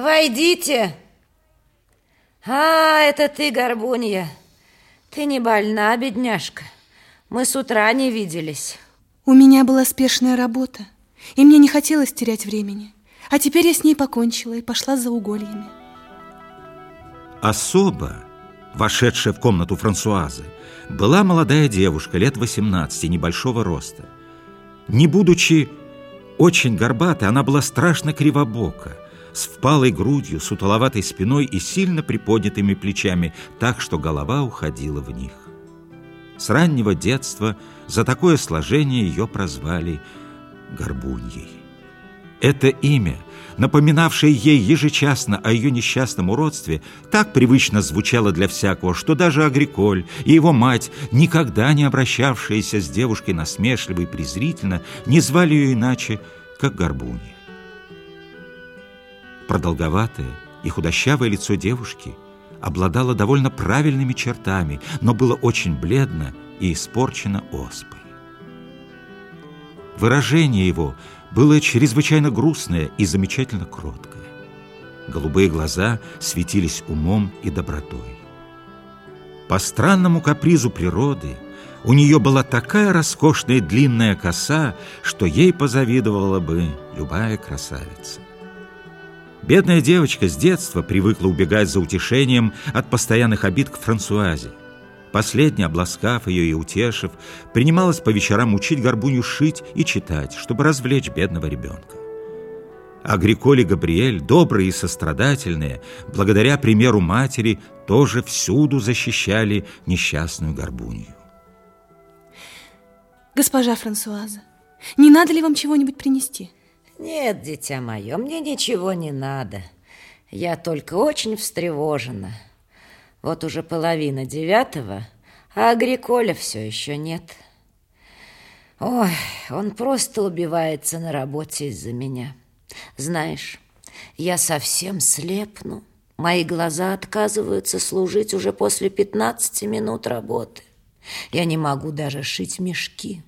Войдите. А, это ты, Горбунья. Ты не больна, бедняжка. Мы с утра не виделись. У меня была спешная работа, и мне не хотелось терять времени. А теперь я с ней покончила и пошла за угольями. Особо, вошедшая в комнату Франсуазы, была молодая девушка лет 18, небольшого роста. Не будучи очень горбатой, она была страшно кривобока, с впалой грудью, сутуловатой спиной и сильно приподнятыми плечами, так что голова уходила в них. С раннего детства за такое сложение ее прозвали Горбуньей. Это имя, напоминавшее ей ежечасно о ее несчастном уродстве, так привычно звучало для всякого, что даже Агриколь и его мать, никогда не обращавшиеся с девушкой насмешливо и презрительно, не звали ее иначе, как Горбунья. Продолговатое и худощавое лицо девушки – обладало довольно правильными чертами, но было очень бледно и испорчено оспой. Выражение его было чрезвычайно грустное и замечательно кроткое. Голубые глаза светились умом и добротой. По странному капризу природы у нее была такая роскошная длинная коса, что ей позавидовала бы любая красавица. Бедная девочка с детства привыкла убегать за утешением от постоянных обид к Франсуазе. Последняя, обласкав ее и утешив, принималась по вечерам учить Горбунью шить и читать, чтобы развлечь бедного ребенка. Агриколь и Габриэль, добрые и сострадательные, благодаря примеру матери, тоже всюду защищали несчастную Горбунью. Госпожа Франсуаза, не надо ли вам чего-нибудь принести? Нет, дитя мое, мне ничего не надо. Я только очень встревожена. Вот уже половина девятого, а Агриколя все еще нет. Ой, он просто убивается на работе из-за меня. Знаешь, я совсем слепну. Мои глаза отказываются служить уже после 15 минут работы. Я не могу даже шить мешки.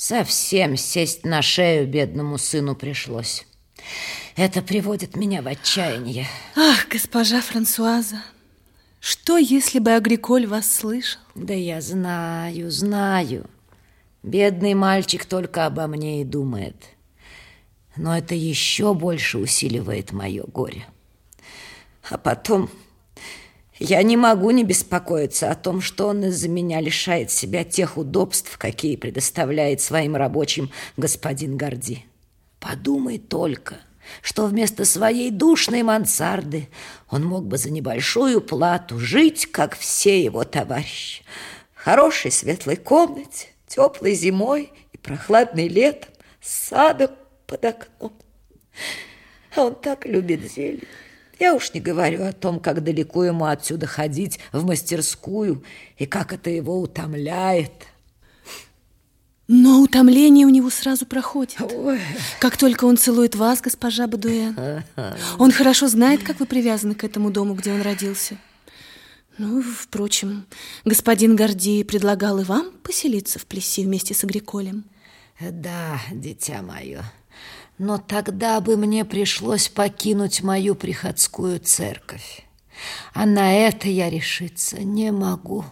Совсем сесть на шею бедному сыну пришлось. Это приводит меня в отчаяние. Ах, госпожа Франсуаза, что, если бы Агриколь вас слышал? Да я знаю, знаю. Бедный мальчик только обо мне и думает. Но это еще больше усиливает мое горе. А потом я не могу не беспокоиться о том, что он из-за меня лишает себя тех удобств, какие предоставляет своим рабочим господин Горди. Подумай только, что вместо своей душной мансарды он мог бы за небольшую плату жить, как все его товарищи. В хорошей светлой комнате, теплой зимой и прохладной летом, с садом под окном. А он так любит зелень. Я уж не говорю о том, как далеко ему отсюда ходить в мастерскую и как это его утомляет. Но утомление у него сразу проходит. Ой. Как только он целует вас, госпожа Бадуэн. Он хорошо знает, как вы привязаны к этому дому, где он родился. Ну, впрочем, господин Гордей предлагал и вам поселиться в Плеси вместе с Агриколем. Да, дитя мое. Но тогда бы мне пришлось покинуть мою приходскую церковь. А на это я решиться не могу.